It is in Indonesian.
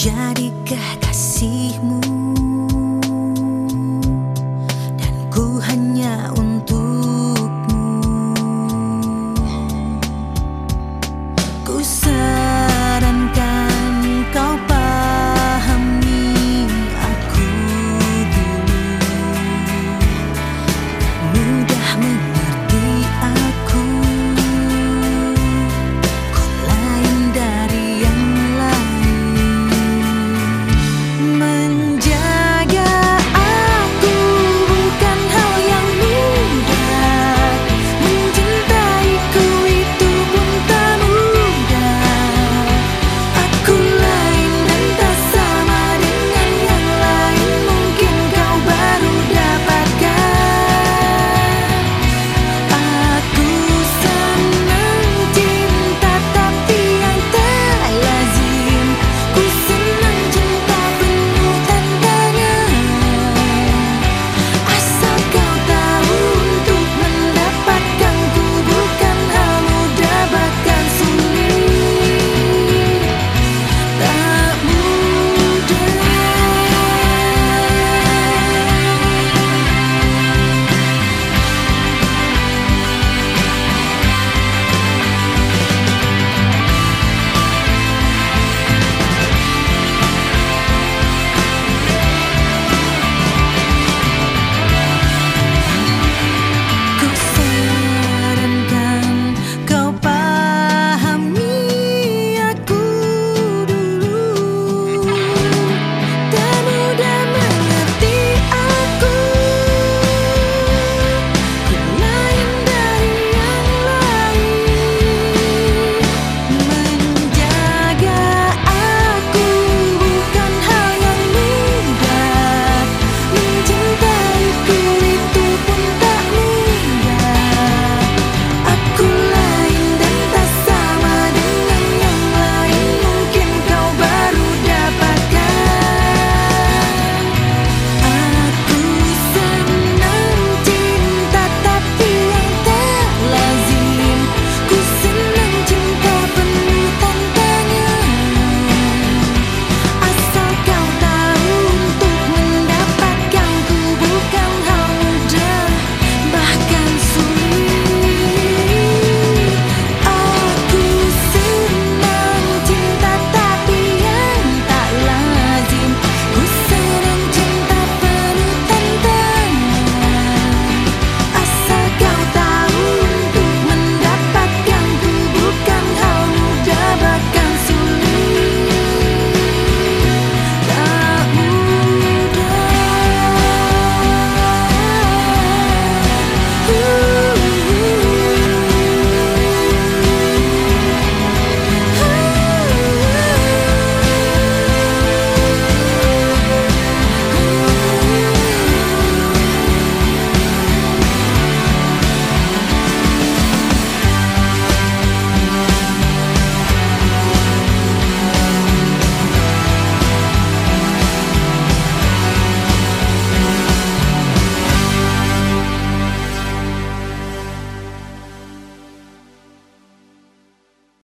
Jadikah kasihmu?